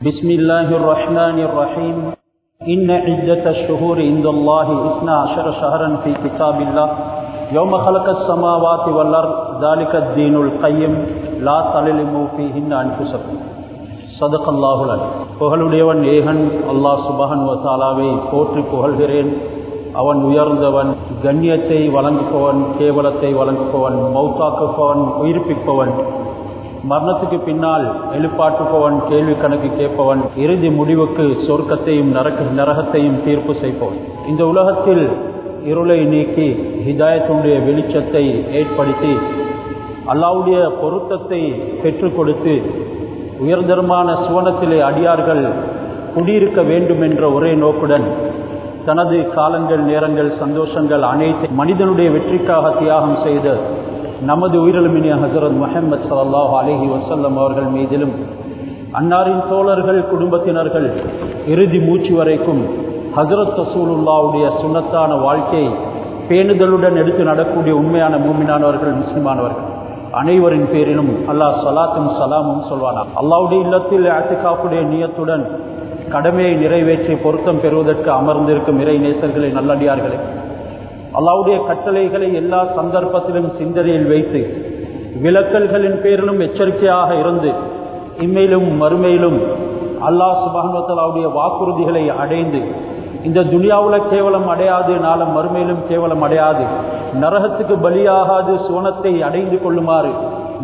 بسم الله الرحمن الرحيم إن عدة الشهور عند الله إثنى عشر شهرا في كتاب الله يوم خلق السماوات والأرض ذلك الدين القيم لا تظلموا فيهن أنفسكم صدق الله العليم புகழுடையவன் ஏகன் அல்லாஹ் சுபஹன் வசாலாவை போற்றி புகழ்கிறேன் அவன் உயர்ந்தவன் கண்ணியத்தை வழங்குபவன் கேவலத்தை வழங்குபவன் மௌத்தாக்குப்பவன் உயிர்ப்பிப்பவன் மரணத்துக்கு பின்னால் எழுப்பாற்றுபவன் கேள்வி கணக்கு கேட்பவன் இறுதி முடிவுக்கு சொர்க்கத்தையும் நரக நரகத்தையும் தீர்ப்பு செய்பவன். இந்த உலகத்தில் இருளை நீக்கி ஹிதாயத்துடைய வெளிச்சத்தை ஏற்படுத்தி அல்லாவுடைய பொருத்தத்தை பெற்றுக் கொடுத்து உயர்தரமான சுவனத்திலே அடியார்கள் குடியிருக்க வேண்டும் என்ற ஒரே நோக்குடன் தனது காலங்கள் நேரங்கள் சந்தோஷங்கள் அனைத்து மனிதனுடைய வெற்றிக்காக தியாகம் செய்த நமது உயிரிழமினிய ஹசரத் முஹம்மது சல்லாஹ் அலஹி வசல்லம் அவர்கள் மீதிலும் அன்னாரின் தோழர்கள் குடும்பத்தினர்கள் இறுதி மூச்சு வரைக்கும் ஹசரத் ரசூலுல்லாவுடைய சுண்ணத்தான வாழ்க்கை பேணுதலுடன் எடுத்து நடக்கூடிய உண்மையான மூமினானவர்கள் முஸ்லிமானவர்கள் அனைவரின் பேரிலும் அல்லாஹ் சலாத்தும் சலாமும் சொல்வானா அல்லாவுடைய இல்லத்தில் ஆத்திகாப்புடைய நியத்துடன் கடமையை நிறைவேற்றி பொருத்தம் பெறுவதற்கு அமர்ந்திருக்கும் இறை நேசர்களை நல்லடியார்களே அல்லாவுடைய கட்டளைகளை எல்லா சந்தர்ப்பத்திலும் சிந்தனையில் வைத்து விளக்கல்களின் பேரிலும் எச்சரிக்கையாக இருந்து இம்மையிலும் மறுமையிலும் அல்லாஹ் சுபானுவத்தலாவுடைய வாக்குறுதிகளை அடைந்து இந்த துனியாவில் கேவலம் அடையாது நாளம் மறுமையிலும் கேவலம் அடையாது நரகத்துக்கு பலியாகாது சுவனத்தை அடைந்து கொள்ளுமாறு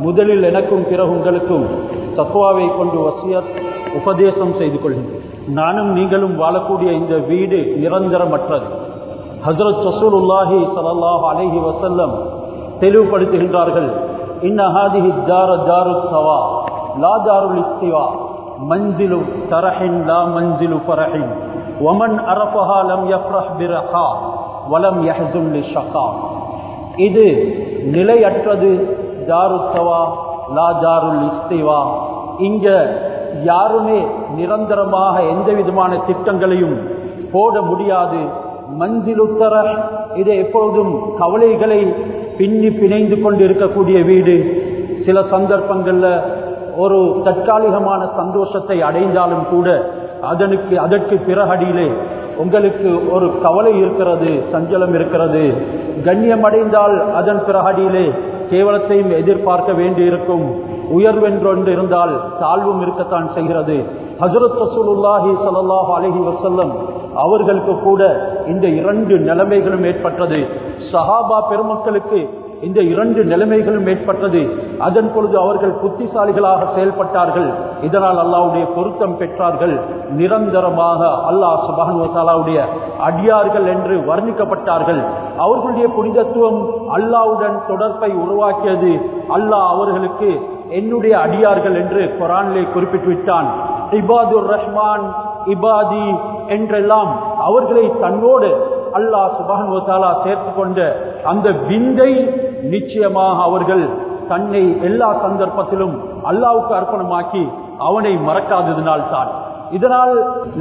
முதலில் எனக்கும் பிறகு உங்களுக்கும் தத்துவாவை கொண்டு வசியத் உபதேசம் செய்து கொள்கின்றேன் நானும் நீங்களும் வாழக்கூடிய இந்த வீடு நிரந்தரமற்றது. ஹசரத் சசூலுல்லாஹி சல்லாஹ் அலஹி வசல்லம் தெளிவுபடுத்துகின்றார்கள். இன்னஹாதிஹி தார தாரு தவா லா தாருல் இஸ்திவா மஞ்சிலு தரஹின் லா மஞ்சிலு பரஹின் ஒமன் அரபஹா லம் யஃப்ரஹ் பிரஹா வலம் யஹ்சுன் ஷகா. இது நிலையற்றது தாரு லா தாருல் இஸ்திவா இங்க யாருமே நிரந்தரமாக எந்த விதமான திட்டங்களையும் போட முடியாது. மஞ்சிலுத்தர இது எப்பொழுதும் கவலைகளை பின்னி பிணைந்து கொண்டு இருக்கக்கூடிய வீடு. சில சந்தர்ப்பங்களில் ஒரு தற்காலிகமான சந்தோஷத்தை அடைந்தாலும் கூட அதனுக்கு அதற்கு பிறகடியிலே உங்களுக்கு ஒரு கவலை இருக்கிறது சஞ்சலம் இருக்கிறது. கண்ணியம் அடைந்தால் அதன் பிறகடியிலே கேவலத்தையும் எதிர்பார்க்க வேண்டியிருக்கும். உயர்வென்றொன்று இருந்தால் தாழ்வும் இருக்கத்தான் செய்கிறது. ஹசரத் ரசூலுல்லாஹி சல்லாஹ் அலஹி வசல்லம் அவர்களுக்கு கூட இந்த இரண்டு நிலைமைகளும் ஏற்பட்டது. சஹாபா பெருமக்களுக்கு இந்த இரண்டு நிலைமைகளும் ஏற்பட்டது. அதன் பொழுது அவர்கள் புத்திசாலிகளாக செயல்பட்டார்கள். இதனால் அல்லாவுடைய பொருத்தம் பெற்றார்கள். நிரந்தரமாக அல்லாஹ் சுபானுவத்தாலாவுடைய அடியார்கள் என்று வர்ணிக்கப்பட்டார்கள். அவர்களுடைய புனிதத்துவம் அல்லாவுடன் தொடர்பை உருவாக்கியது. அல்லாஹ் அவர்களுக்கு என்னுடைய அடியார்கள் என்று குரானிலே குறிப்பிட்டு விட்டான். இபாதுர் ரஹ்மான் இபாதி என்றெல்லாம் அவர்களை தன்னோடு அல்லாஹ் சுபானுவத்தாலா சேர்த்து கொண்ட அந்த விந்தை நிச்சயமாக அவர்கள் தன்னை எல்லா சந்தர்ப்பத்திலும் அல்லாவுக்கு அர்ப்பணமாக்கி அவனை மறக்காததினால் தான் இதனால்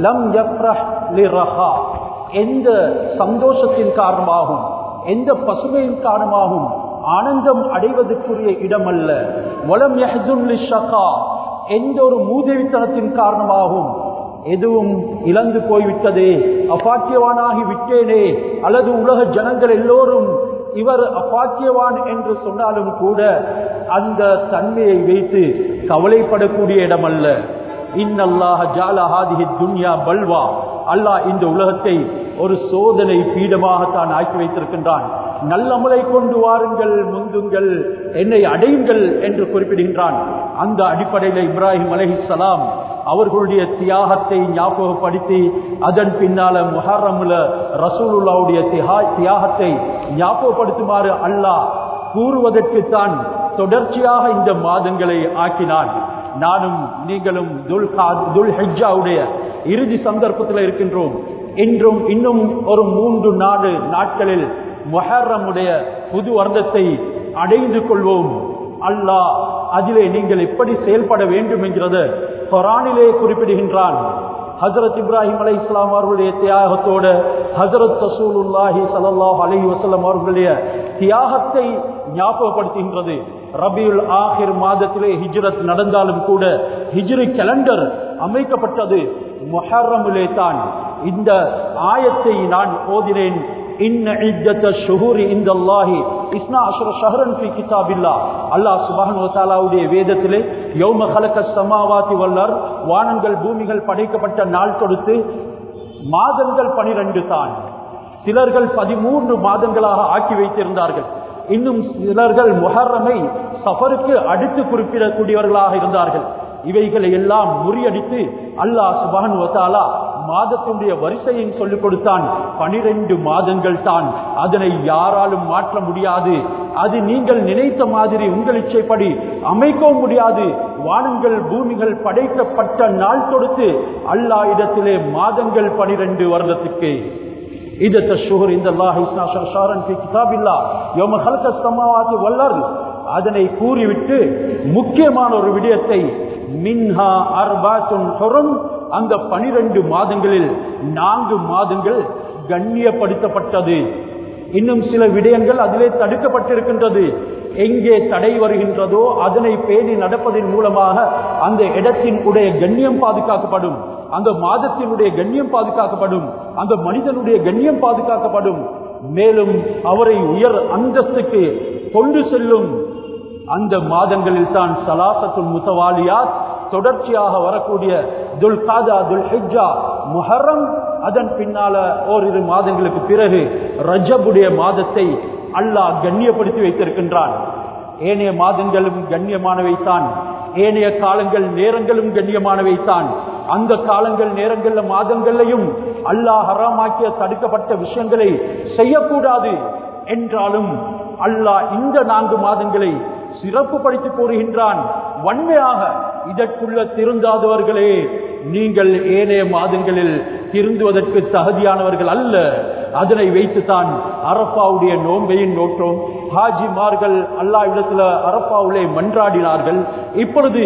லம் ரஹா எந்த சந்தோஷத்தின் காரணமாகும் எந்த பசுமையின் காரணமாகும் ஆனந்தம் அடைவதற்குரிய இடம் அல்ல வளம் ஷகா எந்த ஒரு மூதேவித்தனத்தின் காரணமாகும் எதுவும் இழந்து போய்விட்டதே. அபாக்கியவானாகி விட்டேனே. அல்லது உலக ஜனங்கள் எல்லோரும் இவர் அபாக்கியவான் என்று சொன்னாலும் கூட அந்த தன்மையை வைத்து கவலைப்படக்கூடிய இடம் அல்ல இன்னல்லாஹ ஜாலஹாதிஹி துன்யா பல்வா. அல்லாஹ் இந்த உலகத்தை ஒரு சோதனை பீடமாகத்தான் ஆக்கி வைத்திருக்கின்றான். நல்லமலை கொண்டு வாருங்கள் முந்துங்கள் என்னை அடையுங்கள் என்று குறிப்பிடுகின்றான். அந்த அடிப்படையில் இப்ராஹிம் அலஹி சலாம் அவர்களுடைய தியாகத்தை ஞாபகப்படுத்தி அதன் பின்னால முஹர்ரமுல ரசூலுல்லாவுடைய தியாகத்தை ஞாபகப்படுத்துமாறு அல்லாஹ் கூறுவதற்குத்தான் தொடர்ச்சியாக இந்த மாதங்களை ஆக்கினான். நானும் நீங்களும் துல் ஹெஜ்ஜாவுடைய இறுதி சந்தர்ப்பத்தில் இருக்கின்றோம். இன்றும் இன்னும் ஒரு மூன்று நாடு நாட்களில் மொஹர்ரமுடைய புது வருடத்தை அடைந்து கொள்வோம். அல்லாஹ் அதிலே நீங்கள் எப்படி செயல்பட வேண்டும் என்கிறது கொரானிலே குறிப்பிடுகின்றான். ஹசரத் இப்ராஹிம் அலை இஸ்லாம் அவர்களுடைய தியாகத்தோடு ஹசரத் ரசூலுல்லாஹி சல்லாஹ் அலி வசலம் அவர்களுடைய தியாகத்தை ஞாபகப்படுத்துகின்றது. ரபியுல் ஆஹிர் மாதத்திலே ஹிஜ்ரத் நடந்தாலும் கூட ஹிஜ்ரி கேலண்டர் அமைக்கப்பட்டது முஹர்ரமிலே தான். இந்த ஆயத்தை நான் ஓதினேன். இன்ன இத்தத்த ஷுஹூரி இந்த அல்லாஹி இஸ்னா அஷ்ர ஷஹரன் ஃபி கிதாபில்லா அல்லாஹ் சுப்ஹானஹு வ தஆலாவுடைய வேதத்திலே யௌம ஹலக ஸமாவாதி வல்லர் வானங்கள் பூமிகள் படைக்கப்பட்ட நாள் கொடுத்து மாதங்கள் பனிரெண்டு தான் சிலர்கள் பதிமூன்று மாதங்களாக ஆக்கி வைத்திருந்தார்கள் இன்னும் சிலர்கள் முஹர்ரமை சஃபருக்கு அடுத்து குறிப்பிடக்கூடியவர்களாக இருந்தார்கள் இவைகளை எல்லாம் முறியடித்து அல்லாஹ் சுபான் மாதத்தினுடைய வரிசையும் சொல்லிக் கொடுத்தான். பனிரெண்டு மாதங்கள் தான். அதனை யாராலும் மாற்ற முடியாது. அது நீங்கள் நினைத்த மாதிரி உங்கள் இச்சைப்படி அமைக்கவும் முடியாது. வானங்கள் பூமிகள் படைக்கப்பட்ட நாள் கொடுத்து அல்லாஹ் இடத்திலே மாதங்கள் பனிரெண்டு வருடத்துக்கு. இது சுகர் இந்த அல்லாஹ் கிதாபில்லா. யோம ஹலக வல்லர் அதனை கூறிவிட்டு முக்கியமான ஒரு விடயத்தை மின்ஹா அர்பாத்துன் ஹுரும் அந்த பனிரெண்டு மாதங்களில் நான்கு மாதங்கள் கண்ணியப்படுத்தப்பட்டது. இன்னும் சில விடயங்கள் அதிலே தடுக்கப்பட்டிருக்கின்றது. எங்கே தடை வருகின்றதோ அதனை பேணி நடப்பதன் மூலமாக அந்த இடத்தின் உடைய கண்ணியம் பாதுகாக்கப்படும். அந்த மாதத்தினுடைய கண்ணியம் பாதுகாக்கப்படும். அந்த மனிதனுடைய கண்ணியம் பாதுகாக்கப்படும். மேலும் அவரை உயர் அந்தஸ்துக்கு கொண்டு செல்லும் அந்த மாதங்களில் தான் சலாசத்துல் முத்தவாலியாத் தொடர்ச்சியாக வரக்கூடிய துல் காதா துல் ஹிஜா முஹர்ரம் அதன் பின்னால ஓரிரு மாதங்களுக்கு பிறகு ரஜபுடைய மாதத்தை அல்லாஹ் கண்ணியப்படுத்தி வைத்திருக்கின்றான். ஏனைய மாதங்களும் கண்ணியமானவைத்தான். ஏனைய காலங்கள் நேரங்களும் கண்ணியமானவைத்தான். அந்த காலங்கள் நேரங்கள்ல மாதங்களையும் அல்லாஹ் ஹராமாக்கிய தடுக்கப்பட்ட விஷயங்களை செய்யக்கூடாது. என்றாலும் அல்லாஹ் இந்த நான்கு மாதங்களை சிறப்பு சிறப்புப்படுத்தி கூறுகின்றான். வன்மையாக இதற்குள்ள திருந்தாதவர்களே நீங்கள் ஏனைய மாதங்களில் திருந்துவதற்கு தகுதியானவர்கள் அல்ல. அதனை வைத்துத்தான் அரப்பாவுடைய நோன்பையும் நோற்றோம். ஹாஜிமார்கள் அல்லா இடத்துல அரப்பாவுலே மன்றாடினார்கள். இப்பொழுது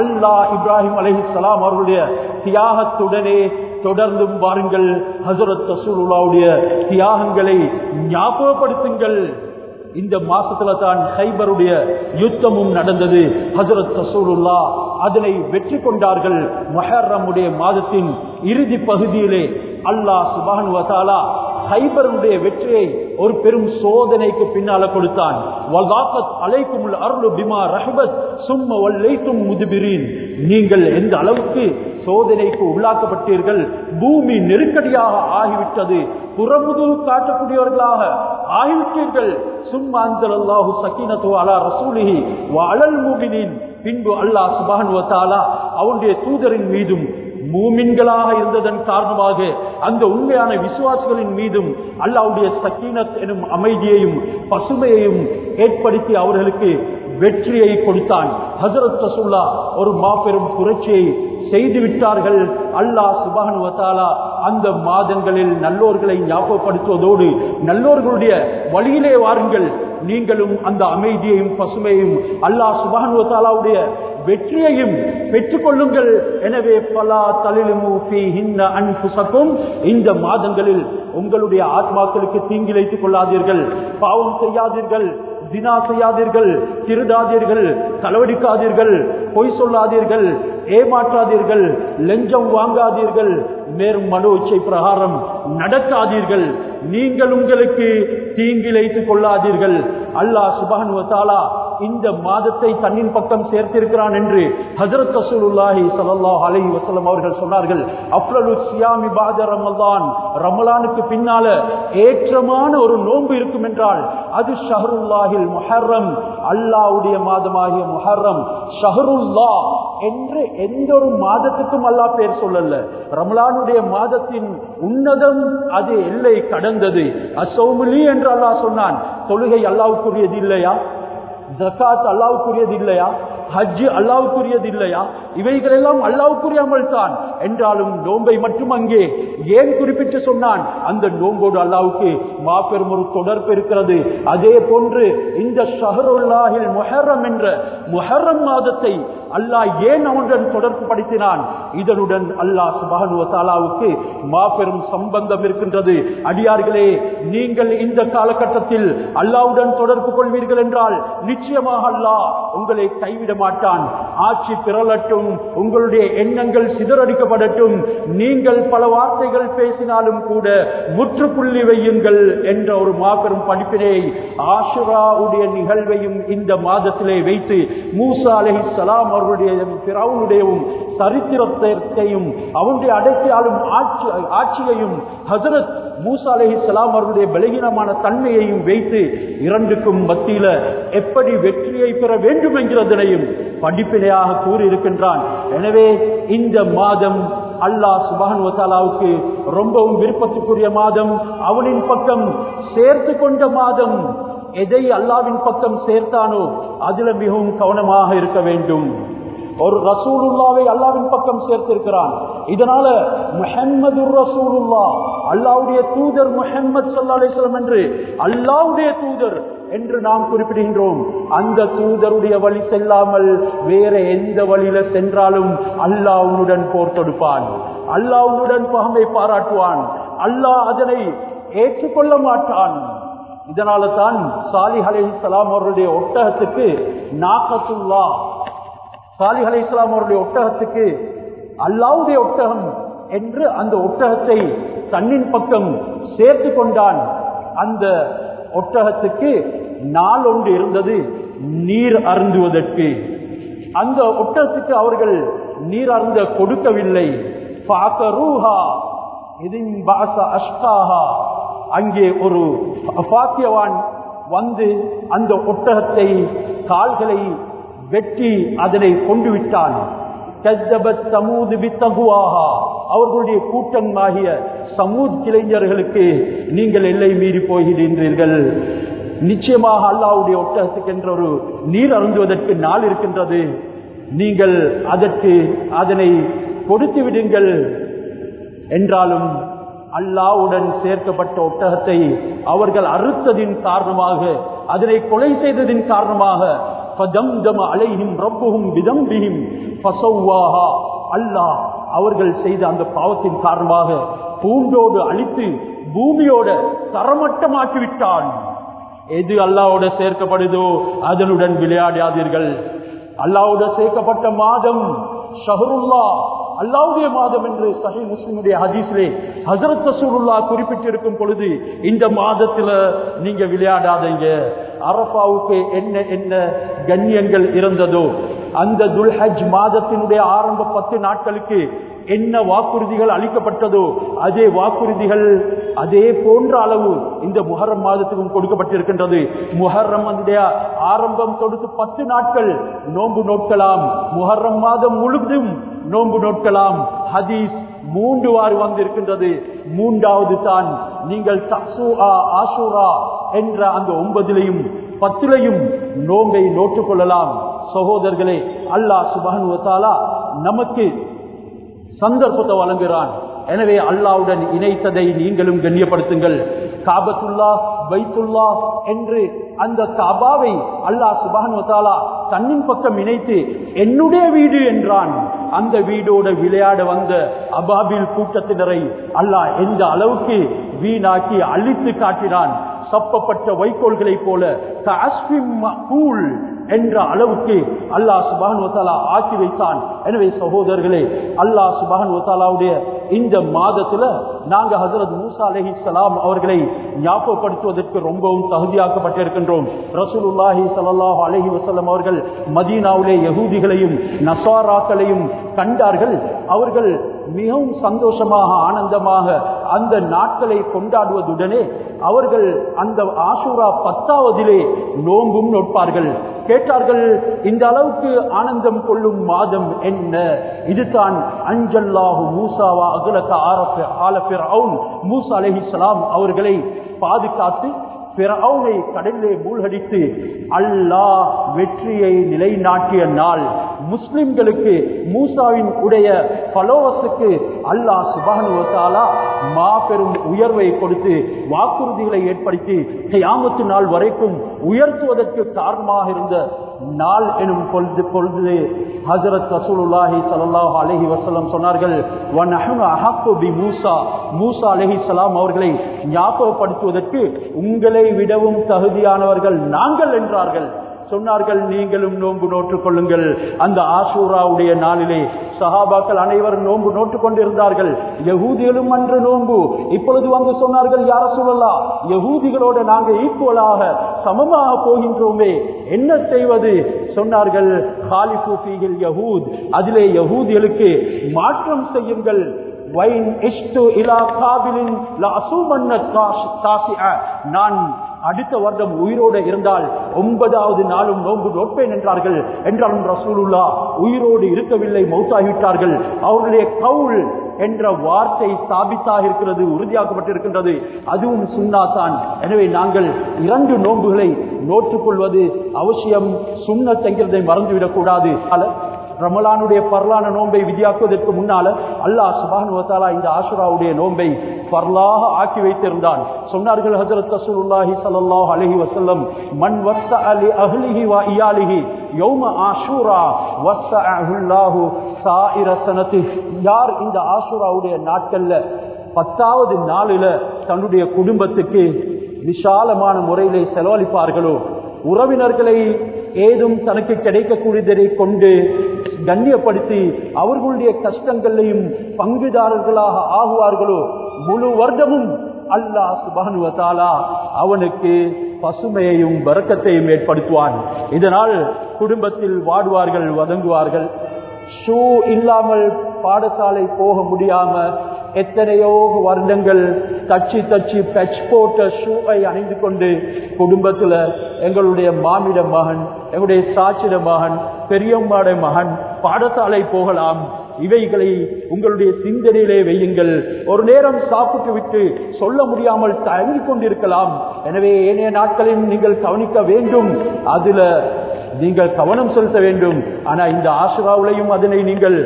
அல்லாஹ் இப்ராஹிம் அலஹிசலாம் அவர்களுடைய தியாகத்துடனே தொடர்ந்தும் வாருங்கள். ஹசரத் ரசூலுல்லாவுடைய தியாகங்களை ஞாபகப்படுத்துங்கள். இந்த மாசத்துல தான் ஹைபருடைய யுத்தமும் நடந்தது. ஹசரத் ரசூலுல்லா அதனை வெற்றி கொண்டார்கள். மொஹர்ரமுடைய மாதத்தின் இறுதி பகுதியிலே அல்லாஹ் சுபான் வசாலா ஹைபருடைய வெற்றியை ஒரு பெரும் சோதனைக்கு பின்னால கொடுத்தான். அலைக்கும் அருள் பிமா ரஹபத் சும்ம வல்லைத்தும் முதுபிரீன். நீங்கள் எந்த அளவுக்கு சோதனைக்கு உள்ளாக்கப்பட்டீர்கள்? பூமி நெருக்கடியாக ஆகிவிட்டது. புறமுது காட்டக்கூடியவர்களாக ஆகிவிட்டீர்கள். சும்மா அந்தல் சக்கீனத்து அலா ரசூலிஹி அலல் மூமினின் பின்பு அல்லாஹ் சுபானுவத்தாலா அவனுடைய தூதரின் மீதும் மூமின்களாக இருந்ததன் காரணமாக அந்த உண்மையான விசுவாசிகளின் மீதும் அல்லாவுடைய சக்கீனத் எனும் அமைதியையும் பசுமையையும் ஏற்படுத்தி அவர்களுக்கு வெற்றியை கொடுத்தான். ஹசரத் ரசுல்லா ஒரு மாபெரும் புரட்சியை செய்து விட்டார்கள். அல்லாஹ் சுபான் வத்தாலா அந்த மாதங்களில் நல்லோர்களை ஞாபகப்படுத்துவதோடு நல்லோர்களுடைய வழியிலே வாருங்கள். நீங்களும் அந்த அமைதியையும் பசுமையும் அல்லாஹ் சுபான் வத்தாலாவுடைய வெற்றியையும் பெற்றுக் கொள்ளுங்கள் எனவே பலா தலிலும் இந்த மாதங்களில் உங்களுடைய ஆத்மாக்களுக்கு தீங்கிழைத்துக் கொள்ளாதீர்கள். பாவம் செய்யாதீர்கள் தினா செய்யாதீர்கள் திருடாதீர்கள் களவடிக்காதீர்கள் பொய் சொல்லாதீர்கள் ஏமாற்றாதீர்கள் லஞ்சம் வாங்காதீர்கள் மேலும் மனோச்சை பிரகாரம் நடக்காதீர்கள் நீங்கள் உங்களுக்கு தீங்கிழைத்துக் கொள்ளாதீர்கள். அல்லாஹ் சுபானுவத்தாலா இந்த மாதத்தை தன்னின் பக்கம் சேர்த்திருக்கிறான் என்று ஹசரத் ரசூலுல்லாஹி ஸல்லல்லாஹு அலைஹி வஸல்லம் அவர்கள் சொன்னார்கள். அஃலலு சியாமி பாத ரமலான். ரமலானுக்கு பின்னால ஏற்றமான ஒரு நோன்பு இருக்கும் என்றால் அது ஷஹருல்லாஹில் முஹர்ரம் அல்லாஹ்வுடைய மாதமாகிய முஹர்ரம். ஷஹருல்லா என்று எந்த ஒரு மாதத்துக்கும் அல்லாஹ் பேர் சொல்லல. ரமலானுடைய மாதத்தின் உன்னதம் அது எல்லை கடந்தது. அசௌமிலி என்று அல்லாஹ் சொன்னான். தொழுகை அல்லாவுக்குரியது இல்லையா? ஜக்காத் அல்லாவுக்குரியது இல்லையா? ஹஜ் அல்லாவுக்குரியது இல்லையா? இவைகளெல்லாம் அல்லாவுக்குரிய அமல் தான் என்றாலும் நோன்பை மட்டும் அங்கே. ஏன் குறிப்பிட்டு சொன்னான்? அந்த நோன்போடு அல்லாவுக்கு மாபெரும் ஒரு தொடர்பு இருக்கிறது. அதே போன்று இந்த ஷஹருல்லாஹில் முஹர்ரம் என்ற முஹர்ரம் மாதத்தை அல்லாஹ் ஏன் அவனுடன் தொடர்பு படுத்தினான்? இதனுடன் அல்லாஹ் சுபானுவத்தாலாவுக்கு மாபெரும் சம்பந்தம் இருக்கின்றது. அடியார்களே நீங்கள் இந்த காலகட்டத்தில் அல்லாவுடன் தொடர்பு கொள்வீர்கள் என்றால் நிச்சயமாக அல்லாஹ் உங்களை கைவிட மாட்டான். ஆட்சி பிறலட்டும் உங்களுடைய எண்ணங்கள் சிதறடிக்கப்படட்டும் நீங்கள் பல வார்த்தைகள் பேசினாலும் கூட முற்றுப்புள்ளி வையுங்கள் என்ற ஒரு மாபெரும் படிப்பினை ஆஷுராவுடைய நிகழ்வையும் இந்த மாதத்திலே வைத்து மூசா அலஹி சலாம் அவர்களுடைய பிறவுடையவும் சரித்திரத்தையும் அவனுடைய அடைத்தியாலும் ஆட்சி ஆட்சியையும் ஹசரத் மூசா அலஹி சலாம் அவர்களுடைய பலகீனமான தன்மையையும் வைத்து இரண்டுக்கும் மத்தியில எப்படி வெற்றியை பெற வேண்டும் என்கிறதனையும் படிப்பினையாக கூறியிருக்கின்றான். எனவே இந்த மாதம் அல்லாஹ் சுபான் வசாலாவுக்கு ரொம்பவும் விருப்பத்துக்குரிய மாதம். அவனின் பக்கம் சேர்த்து கொண்ட மாதம் எதை அல்லாவின் பக்கம் சேர்த்தானோ அதுல மிகவும் கவனமாக இருக்க வேண்டும். ஒரு ரசூலுல்லாவை அல்லாவின் பக்கம் சேர்த்திருக்கிறான். இதனால முஹம்மது ரசூலுல்லா அல்லாவுடைய தூதர் முஹம்மது சல்லா அலிஸ்லாம் என்று அல்லாவுடைய தூதர் என்று நாம் குறிப்பிடுகின்றோம். அந்த தூதருடைய வழி செல்லாமல் வேற எந்த வழியில சென்றாலும் அல்லாவுடன் போர் தொடுப்பான். அல்லாஹ் உன்னுடன் பகமை பாராட்டுவான். அல்லாஹ் அதனை ஏற்றுக்கொள்ள மாட்டான். இதனால தான் சாலிஹ் அலை இஸ்லாம் அவருடைய ஒட்டகத்துக்கு நாக்கத்துல்லா சாலிஹ் அலி இஸ்லாம் அவருடைய ஒட்டகத்துக்கு அல்லாவுடைய ஒட்டகம் என்று அந்த ஒட்டகத்தை தன்னின் பக்கம் சேர்த்து கொண்டான். அந்த ஒட்டகத்துக்கு நாள் ஒன்று இருந்தது நீர் அருந்துவதற்கு. அந்த ஒட்டகத்துக்கு அவர்கள் நீர் அருந்த கொடுக்கவில்லை. அங்கே ஒரு பாக்கியவான் வந்து அந்த ஒட்டகத்தை கால்களை வெட்டி அதனை கொண்டு விட்டான். அவர்களுடைய கூட்டமாகிய சமூத் இளைஞர்களுக்கு நீங்கள் எல்லை மீறி போகிறீர்கள் நிச்சயமாக அல்லாவுடைய ஒட்டகத்துக்கு என்ற ஒரு நீர் அருந்துவதற்கு நாள் இருக்கின்றது. நீங்கள் அதற்கு அதனை கொடுத்து விடுங்கள். என்றாலும் அல்லாவுடன் சேர்க்கப்பட்ட ஒட்டகத்தை அவர்கள் அறுத்ததின் காரணமாக அதனை கொலை செய்ததின் காரணமாக அலைஹிம் ரப்புகும் விதம்பியும் பசௌவாஹா அல்லாஹ் அவர்கள் செய்த அந்த பாவத்தின் காரணமாக பூண்டோடு அழித்து பூமியோட தரமட்டமாக்கி விட்டான் எது அல்லாவோட சேர்க்கப்படுதோ அதனுடன் விளையாடாதீர்கள். அல்லாவோட சேர்க்கப்பட்ட மாதம் ஷஹருல்லா அல்லாவுடைய மாதம் என்று சஹி முஸ்லிமுடைய ஹதீஸ்லே ஹசரத் ரசூலுல்லா குறிப்பிட்டிருக்கும் பொழுது இந்த மாதத்துல நீங்க விளையாடாதீங்க. அரபாவுக்கு என்ன என்ன கண்ணியங்கள் இருந்ததோ அந்த துல்ஹஜ் மாதத்தினுடைய ஆரம்ப பத்து நாட்களுக்கு என்ன வாக்குறுதிகள் அளிக்கப்பட்டதோ அதே வாக்குறுதிகள் அதே போன்ற அளவு இந்த முஹர்ரம் மாதத்துக்கும் கொடுக்கப்பட்டிருக்கின்றது. முஹர்ரம் ஆரம்பம் தொடுத்து பத்து நாட்கள் நோன்பு நோட்கலாம் முஹர்ரம் மாதம் முழுவதும் நோன்பு நோட்கலாம் ஹதீஸ் மூன்று வாறு வந்திருக்கின்றது. மூன்றாவது தான் நீங்கள் ஆசூரா என்ற அந்த ஒன்பதிலையும் பத்திலையும் நோங்கை நோட்டுக் கொள்ளலாம். சகோதரர்களே அல்லாஹ் சுபானுவத்தாலா நமக்கு சந்தர்ப்பத்தை வழங்குகிறான். எனவே அல்லாவுடன் இணைத்ததை நீங்களும் கண்ணியப்படுத்துங்கள். காபத்துல்லா வைத்துல்லா என்று அந்த காபாவை அல்லாஹ் சுபானுவத்தாலா தன்னின் பக்கம் இணைத்து என்னுடைய வீடு என்றான். அந்த வீடோட விளையாட வந்த அபாபில் கூட்டத்தினரை அல்லாஹ் எந்த அளவுக்கு வீணாக்கி அழித்து காட்டினான். சப்பப்பட்ட வைக்கோல்களைப் போல என்ற அளவுக்கு அல்லாஹ் சுபான் ஆக்கி வைத்தான். எனவே சகோதரர்களே அல்லாஹ் சுபான் வத்தாலாவுடைய இந்த மாதத்துல நாங்க ஹசரத் மூசா அலஹி சலாம் அவர்களை ஞாபகப்படுத்துவதற்கு ரொம்பவும் தகுதியாக்கப்பட்டிருக்கின்றோம். ரசூலுல்லாஹி சல்லாஹ் அலஹி வசலம் அவர்கள் மதீனாவிலே யகூதிகளையும் நசாராக்களையும் கண்டார்கள். அவர்கள் மிகவும் சந்தோஷமாக ஆனந்தமாக அந்த நாட்களை கொண்டாடுவதுடனே அவர்கள் அந்த ஆசூரா பத்தாவதிலே நோம்பும் நோட்பார்கள். கேட்டார்கள் இந்த அளவுக்கு ஆனந்தம் கொள்ளும் மாதம் என்ன? இதுதான் அஞ்சல்லாஹு மூசாவா அகுலக அவுன் மூசா அலஹிஸ்லாம் அவர்களை பாதுகாத்து பிறவுனை கடலிலே மூழ்கடித்து அல்லாஹ் வெற்றியை நிலைநாட்டிய நாள் முஸ்லிம்களுக்கு மூசாவின் உடைய பலோவஸுக்கு அல்லாஹ் சுபானுவத்தாலா மாபெரும் உயர்வை கொடுத்து வாக்குறுதிகளை ஏற்படுத்தி கியாமத்து நாள் வரைக்கும் உயர்த்துவதற்கு காரணமாக இருந்த நாள் எனும் பொழுது பொழுது ஹஜரத் ரசூலுல்லாஹி சல்லாஹ் அலஹி வசலம் சொன்னார்கள் வ மூசா. மூசா சலாம் அவர்களை ஞாபகப்படுத்துவதற்கு உங்களை விடவும் தகுதியானவர்கள் நாங்கள் என்றார்கள். சொன்னார்கள் நீங்களும் நோன்பு நோட்டுக் கொள்ளுங்கள். அந்த ஆசூராவுடைய நாளிலே சஹாபாக்கள் அனைவரும் நோன்பு நோட்டுக் கொண்டிருந்தார்கள். யகூதிகளும் அன்று நோன்பு. இப்பொழுது வந்து சொன்னார்கள் யார சொல்லலாம் யகூதிகளோட நாங்க ஈக்குவலாக சமமாக போகின்றோமே. என்ன செய்வது? சொன்னார்கள் ஹாலிஃபு யகூத். அதிலே யகூதிகளுக்கு மாற்றம் செய்யுங்கள். வைன் இஷ்டு நான் அடுத்த வருடம் உயிரோடு இருந்தால் ஒன்பதாவது நாளும் நோன்பு நோட்பேன் என்றார்கள். என்றாலும் ரசூலுல்லா உயிரோடு இருக்கவில்லை மௌத்தாகிவிட்டார்கள். அவருடைய கவுல் என்ற வார்த்தை சாபித்தாக இருக்கிறது உறுதியாக்கப்பட்டிருக்கின்றது. அதுவும் சுண்ணாதான் எனவே நாங்கள் இரண்டு நோன்புகளை நோற்றுக்கொள்வது அவசியம். சுண்ணத்தெங்கிறதை மறந்துவிடக் கூடாது ரமலானுடைய பர்லான நோன்பை விதியாக்குவதற்கு முன்னால அல்லாஹ் சுபானுவத்தாலா இந்த ஆசுராவுடைய நோன்பை பர்லாக ஆக்கி வைத்திருந்தான். சொன்னார்கள் ஹசரத் ரசூலுல்லாஹி ஸல்லல்லாஹு அலஹி வசல்லம் மன் அலி அஹ்லிஹி வா இயாலிஹி யௌம ஆஷூரா வஸ்ஸஅஹுல்லாஹு அஹுல்லாஹு சாயிரசனத்து யார் இந்த ஆசுராவுடைய நாட்கள்ல பத்தாவது நாளில தன்னுடைய குடும்பத்துக்கு விசாலமான முறையிலே செலவழிப்பார்களோ உறவினர்களை ஏதும் தனக்கு கிடைக்கக்கூடியதை கொண்டு கண்ணியப்படுத்தி அவர்களுடைய கஷ்டங்களையும் பங்குதாரர்களாக ஆகுவார்களோ? முழு வருடமும் அல்லாஹ் சுபானுவத்தாலா அவனுக்கு பசுமையையும் வரக்கத்தையும் ஏற்படுத்துவான். இதனால் குடும்பத்தில் வாடுவார்கள் வதங்குவார்கள். ஷூ இல்லாமல் பாடசாலை போக முடியாம எத்தனையோ வருடங்கள் தச்சு தச்சு பெச் போட்ட ஷூவை அணிந்து கொண்டு குடும்பத்தில் எங்களுடைய மாமிட மகன் எங்களுடைய சாச்சிட மகன் பெரியம்மாட மகன் பாடசாலை போகலாம். இவைகளை உங்களுடைய சிந்தனையிலே வையுங்கள். ஒரு நேரம் சாப்பிட்டு விட்டு சொல்ல முடியாமல் தயங்கிக் கொண்டிருக்கலாம். எனவே ஏனைய நாட்களையும் நீங்கள் கவனிக்க வேண்டும். அதுல நீங்கள் கவனம் செலுத்த வேண்டும். ஆனா இந்த ஆசுராவிலையும் அதனை நீங்கள்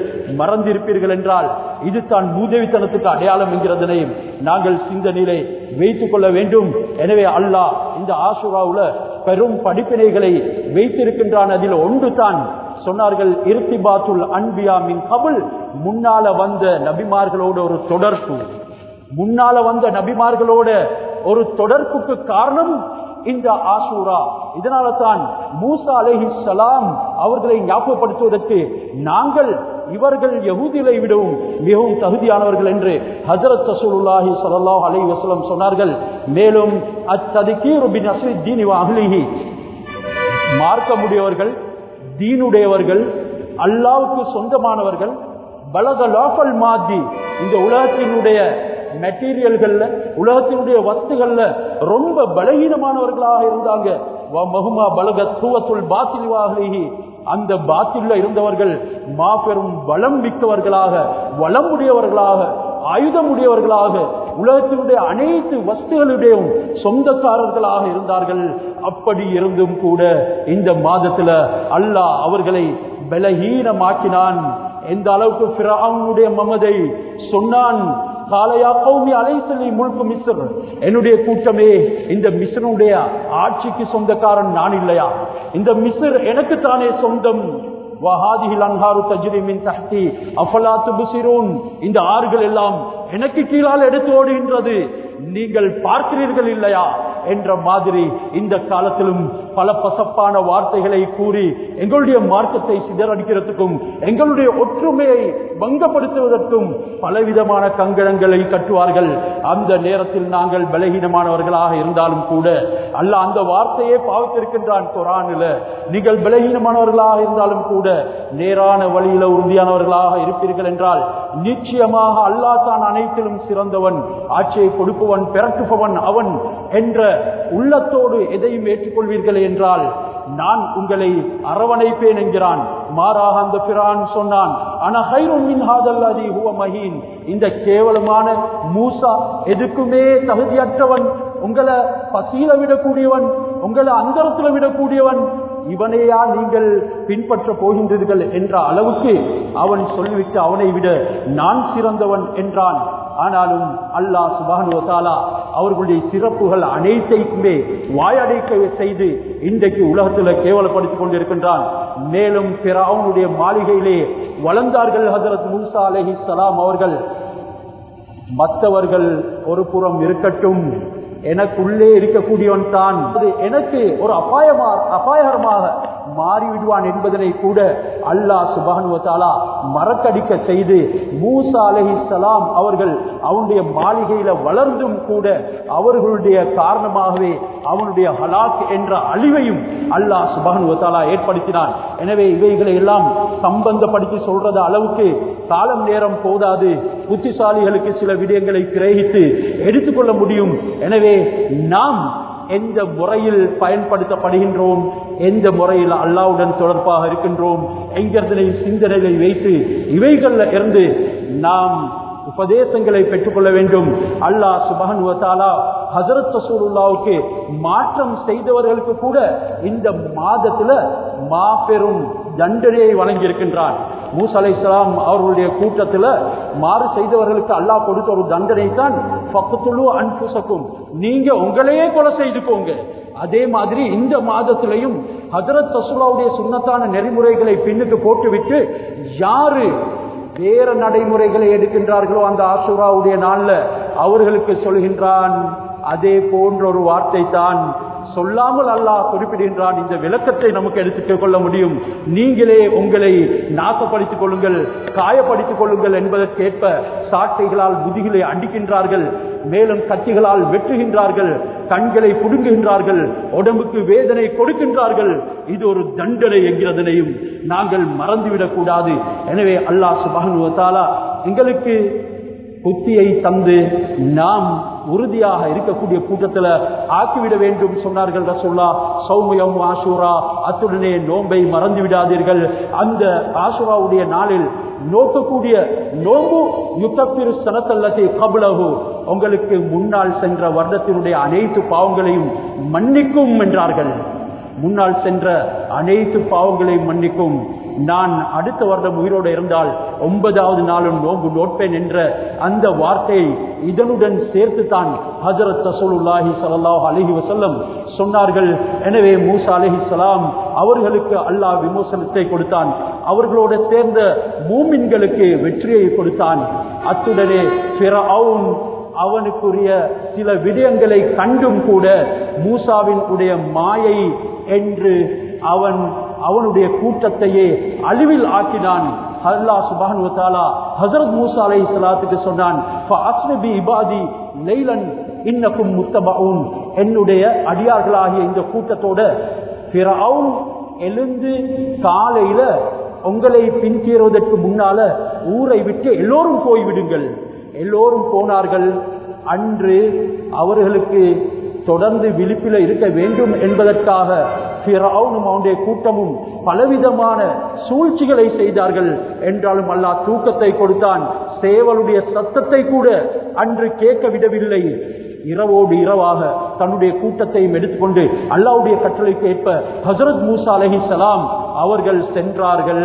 மறந்திருப்பீர்கள் என்றால் இது தான் மூதேவித்தனத்துக்கு அடையாளம் என்கிறதனையும் நாங்கள் சிந்தனையிலே வைத்துக் கொள்ள வேண்டும். எனவே அல்லாஹ் இந்த ஆசுராவுல பெரும் படிப்பினைகளை வைத்திருக்கின்றான். அதில் ஒன்று தான் சொன்னார்கள் இருத்திபாத்துல் அன்பியா மின் கபுல். முன்னால வந்த நபிமார்களோட ஒரு தொடர்பு. முன்னால வந்த நபிமார்களோட ஒரு தொடர்புக்கு காரணம் இந்த ஆசூரா. இதனால தான் மூசா அலஹி சலாம் அவர்களை ஞாபகப்படுத்துவதற்கு நாங்கள் இவர்கள் யகுதிகளை விடவும் மிகவும் தகுதியானவர்கள் என்று ஹசரத் சசூலுல்லாஹி ஸல்லல்லாஹு அலி வசலம் சொன்னார்கள். மேலும் அத்ததிகீரு பின் தீனி வ மார்க்க மார்க்கமுடையவர்கள் தீனுடையவர்கள் அல்லாவுக்கு சொந்தமானவர்கள் பலக லாஃபல் மாதி இந்த உலகத்தினுடைய மெட்டீரியல்கள்ல உலகத்தினுடைய வஸ்துகள்ல ரொம்ப பலகீனமானவர்களாக இருந்தாங்க. மகுமா பலக தூவத்துள் பாத்தில்வாகி அந்த பாத்தில்ல இருந்தவர்கள் மாபெரும் வளம் மிக்கவர்களாக ஆயுதம் உடையவர்களாக உலகத்தினுடைய அனைத்து வஸ்துகளுடையும் சொந்தக்காரர்களாக இருந்தார்கள். அப்படி இருந்தும் கூட இந்த மாதத்துல அல்லாஹ் அவர்களை பலகீனமாக்கினான். எந்த அளவுக்கு பிராவுடைய மமதை சொன்னான். காலையா கௌமி அலைசலி முழுக்க மிஸ்ர். என்னுடைய கூட்டமே இந்த மிஸ்ரனுடைய ஆட்சிக்கு சொந்தக்காரன் நான் இல்லையா? இந்த மிஸ்ர் எனக்கு தானே சொந்தம். இந்த ஆறுகள் எல்லாம் எனக்கு கீழால் எடுத்து ஓடுகின்றது. நீங்கள் பார்க்கிறீர்கள் இல்லையா? என்ற மாதிரி இந்த காலத்திலும் பல பசப்பான வார்த்தைகளை கூறி எங்களுடைய மார்க்கத்தை சிதறடிக்கிறதுக்கும் எங்களுடைய ஒற்றுமையை பங்கப்படுத்துவதற்கும் பலவிதமான கங்கணங்களை கட்டுவார்கள். அந்த நேரத்தில் நாங்கள் பலகீனமானவர்களாக இருந்தாலும் கூட அல்ல அந்த வார்த்தையே பாவித்திருக்கின்றான் குரானில். நீங்கள் பலகீனமானவர்களாக இருந்தாலும் கூட நேரான வழியில உறுதியானவர்களாக இருப்பீர்கள் என்றால் நிச்சயமாக அல்லா தான் அனைத்திலும் சிறந்தவன் ஆட்சியை கொடுப்பவன் பிறக்குபவன் அவன் என்ற உள்ளத்தோடு எதையும் ஏற்றுக்கொள்வீர்கள் என்றால் நான் உங்களை அரவணைப்பேன் என்கிறான். மாறாக அந்த பிரான் சொன்னான் இந்த கேவலமான மூசா எதுக்குமே தகுதியற்றவன் உங்களை பசியில விடக்கூடியவன் உங்களை அந்தரத்துல விடக்கூடியவன் இவனையா நீங்கள் பின்பற்ற போகின்றீர்கள் என்ற அளவுக்கு அவன் சொல்லிவிட்டு அவனை விட நான் சிறந்தவன் என்றான். ஆனாலும் அல்லாஹ் சுபானுவத்தாலா அவர்களுடைய சிறப்புகள் அனைத்தைக்குமே வாயடைக்க செய்து இன்றைக்கு உலகத்தில் கேவலப்படுத்திக் கொண்டிருக்கின்றான். மேலும் பிறவுடைய மாளிகையிலே வளர்ந்தார்கள் ஹசரத் மூசா அலஹி சலாம் அவர்கள். மற்றவர்கள் ஒரு புறம் இருக்கட்டும். எனக்குள்ளே இருக்கக்கூடியவன் தான். எனக்கு ஒரு அபாயமா அபாயகரமாக மாறிவிடுவான் என்பதனை கூட அல்லாஹ் சுபானுவத்தாலா மறக்கடிக்க செய்து மூசா அலஹி சலாம் அவர்கள் அவனுடைய மாளிகையில வளர்ந்தும் கூட அவர்களுடைய காரணமாகவே அவனுடைய ஹலாக் என்ற அழிவையும் அல்லாஹ் சுபானுவத்தாலா ஏற்படுத்தினான். எனவே இவைகளை எல்லாம் சம்பந்தப்படுத்தி சொல்றத அளவுக்கு காலம் நேரம் போதாது. புத்திசாலிகளுக்கு சில விடயங்களை கிரகித்து எடுத்துக்கொள்ள முடியும். எனவே நாம் எந்த முறையில் பயன்படுத்தப்படுகின்றோம்? எந்த முறையில் அல்லாவுடன் தொடர்பாக இருக்கின்றோம்? என்கிறதனை சிந்தனைகளை வைத்து இவைகள்ல இருந்து நாம் உபதேசங்களை பெற்றுக்கொள்ள வேண்டும். அல்லாஹ் சுபகன் வத்தாலா ஹசரத் ரசூலுல்லாவுக்கு மாற்றம் செய்தவர்களுக்கு கூட இந்த மாதத்துல மாபெரும் தண்டனையை வழங்கியிருக்கின்றான். மூசலை இஸ்லாம் அவர்களுடைய கூட்டத்தில் மாறு செய்தவர்களுக்கு அல்லாஹ் கொடுத்த ஒரு தண்டனை தான் பக்கத்துள்ளு அன்புசக்கும் நீங்க உங்களையே கொலை செய்துக்கோங்க. அதே மாதிரி இந்த மாதத்திலையும் ஹதரத் தசுலாவுடைய சுண்ணத்தான நெறிமுறைகளை பின்னுக்கு போட்டுவிட்டு யாரு வேற நடைமுறைகளை எடுக்கின்றார்களோ அந்த ஆசுராவுடைய நாளில் அவர்களுக்கு சொல்கின்றான். அதே போன்ற ஒரு வார்த்தை தான் சொல்லாமல் அல்லாஹ் குறிப்பிடுகின்றான் இந்த விளக்கத்தை நமக்கு எடுத்துக் கொள்ள முடியும். நீங்களே உங்களை நாசப்படுத்திக் கொள்ளுங்கள் காயப்படுத்திக் கொள்ளுங்கள் என்பதற்கேற்ப சாட்டைகளால் முதுகிலை அடிக்கின்றார்கள் மேலும் கத்திகளால் வெட்டுகின்றார்கள் கண்களை புடுங்குகின்றார்கள் உடம்புக்கு வேதனை கொடுக்கின்றார்கள். இது ஒரு தண்டனை என்கிறதனையும் நாங்கள் மறந்துவிடக் கூடாது. எனவே அல்லாஹ் சுபானுவத்தாலா எங்களுக்கு புத்தியை தந்து நாம் உறுதியாக இருக்கக்கூடிய கூட்டத்தில் ஆக்கிவிட வேண்டும் சொன்னார்கள் ரசோல்லா சௌமியம் ஆசூரா. அத்துடனே நோன்பை மறந்து விடாதீர்கள். அந்த ஆசூராவுடைய நாளில் நோக்கக்கூடிய நோம்பு யுத்தப்பிரு சனத்தல்லத்தை கபுலகு உங்களுக்கு முன்னால் சென்ற வருடத்தினுடைய அனைத்து பாவங்களையும் மன்னிக்கும் என்றார்கள். முன்னால் சென்ற அனைத்து பாவங்களையும் மன்னிக்கும். நான் அடுத்த வருடம் உயிரோடு இருந்தால் ஒன்பதாவது நாளும் நோன்பு நோட்பேன் என்ற அந்த வார்த்தை இதனுடன் சேர்த்து தான் ஹசரத் தசூலுல்லாஹி சல்லாஹ் அலஹி வசல்லம் சொன்னார்கள். எனவே மூசா அலஹி சலாம் அவர்களுக்கு அல்லாஹ் விமோசனத்தை கொடுத்தான். அவர்களோடு சேர்ந்த மூமின்களுக்கு வெற்றியை கொடுத்தான். அத்துடனே அவனுக்குரிய சில விடயங்களை கண்டும் கூட மூசாவின் உடைய மாயை என்று அவன் அவனுடைய கூட்டத்தையே அழிவில் ஆக்கினான். அல்லா சுபான் ஹசரத் மூசா அலை சலாத்துக்கு சொன்னான் இபாதி லைலன் இன்னக்கும் முத்தபவுன் என்னுடைய அடியார்களாகிய இந்த கூட்டத்தோட பிறவுன் எழுந்து காலையில உங்களை பின்தீர்வதற்கு முன்னால ஊரை விட்டு எல்லோரும் போய்விடுங்கள். எல்லோரும் போனார்கள். அன்று அவர்களுக்கு தொடர்ந்து விழிப்பில் இருக்க வேண்டும் என்பதற்காக அவனுடைய கூட்டமும் பலவிதமான சூழ்ச்சிகளை செய்தார்கள். என்றாலும் அல்லா தூக்கத்தை கொடுத்தான். சேவலுடைய சத்தத்தை கூட அன்று கேட்க விடவில்லை. இரவோடு இரவாக தன்னுடைய கூட்டத்தையும் எடுத்துக்கொண்டு அல்லாவுடைய கட்டளைக்கு ஏற்ப ஹசரத் மூசா அலஹி சலாம் அவர்கள் சென்றார்கள்.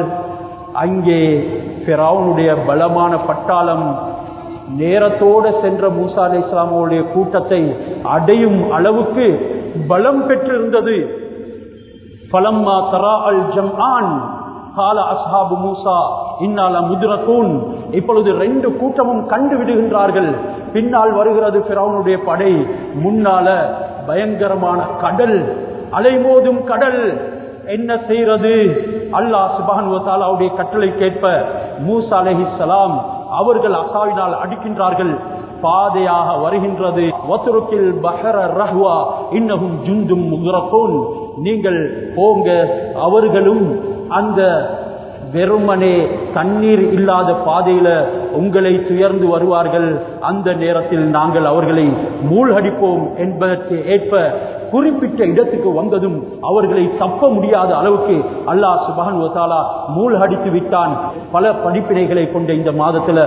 அங்கே பிராவுனுடைய பலமான பட்டாளம் நேரத்தோடு சென்ற மூசா அலி இஸ்லாமுடைய கூட்டத்தை அடையும் அளவுக்கு பலம் பெற்றிருந்தது. பலம்மா தரா அல் ஜம்ஆன் கால அஸ்ஹாபு மூசா இன்னால முதிரக்கூன் இப்பொழுது ரெண்டு கூட்டமும் கண்டு விடுகின்றார்கள். பின்னால் வருகிறது பிறவனுடைய படை. முன்னால பயங்கரமான கடல். அலைமோதும் கடல். என்ன செய்யறது அல்லாஹ் சுபான் வசாலாவுடைய கட்டளை கேட்ப. மூசா அலஹி சலாம் அவர்கள் அசாவினால் அடிக்கின்றார்கள். பாதையாக வருகின்றது. வத்துருக்கில் பஹர ரஹ்வா இன்னகும் ஜுந்தும் முகுரப்போன் நீங்கள் போங்க. அவர்களும் அந்த வெறுமனே தண்ணீர் இல்லாத பாதையில உங்களை துயர்ந்து வருவார்கள். அந்த நேரத்தில் நாங்கள் அவர்களை மூழ்கடிப்போம் என்பதற்கு ஏற்ப குறிப்பிட்ட இடத்துக்கு வந்ததும் அவர்களை தப்ப முடியாத அளவுக்கு அல்லாஹ் சுபான் வசாலா மூழ்கடித்து விட்டான். பல படிப்பினைகளை கொண்ட இந்த மாதத்துல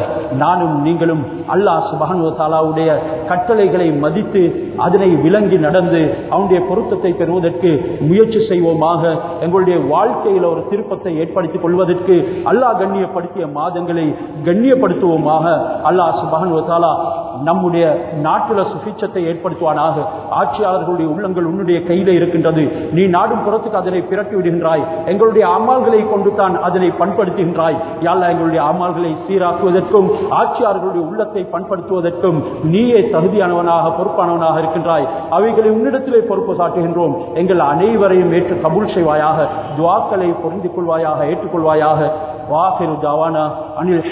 நானும் நீங்களும் அல்லாஹ் சுபான் வசாலாவுடைய கட்டளைகளை மதித்து அதனை விளங்கி நடந்து அவனுடைய பொருத்தத்தை பெறுவதற்கு முயற்சி செய்வோமாக. எங்களுடைய வாழ்க்கையில் ஒரு திருப்பத்தை ஏற்படுத்திக் கொள்வதற்கு அல்லாஹ் கண்ணியப்படுத்திய மாதங்களை கண்ணியப்படுத்துவோமாக. அல்லாஹ் சுபான் வசாலா நம்முடைய நாட்டில சுபிச்சத்தை ஏற்படுத்துவானாக. ஆட்சியாளர்களுடைய உள்ளங்கள் உன்னுடைய கையில இருக்கின்றது. நீ நாடும் புறத்துக்கு அதனை பிறட்டி விடுகின்றாய். எங்களுடைய அமால்களை கொண்டு தான் அதனை பண்படுத்துகின்றாய். யாழ்லா எங்களுடைய அமால்களை சீராக்குவதற்கும் ஆட்சியாளர்களுடைய உள்ளத்தை பண்படுத்துவதற்கும் நீயே தகுதியானவனாக பொறுப்பானவனாக இருக்கின்றாய். அவைகளை உன்னிடத்திலே பொறுப்பு சாட்டுகின்றோம். எங்கள் அனைவரையும் ஏற்று கபூல் செய்வாயாக துவாக்களை பொருந்திக் கொள்வாயாக ஏற்றுக்கொள்வாயாக. வாஹிரு தாவானா அனில்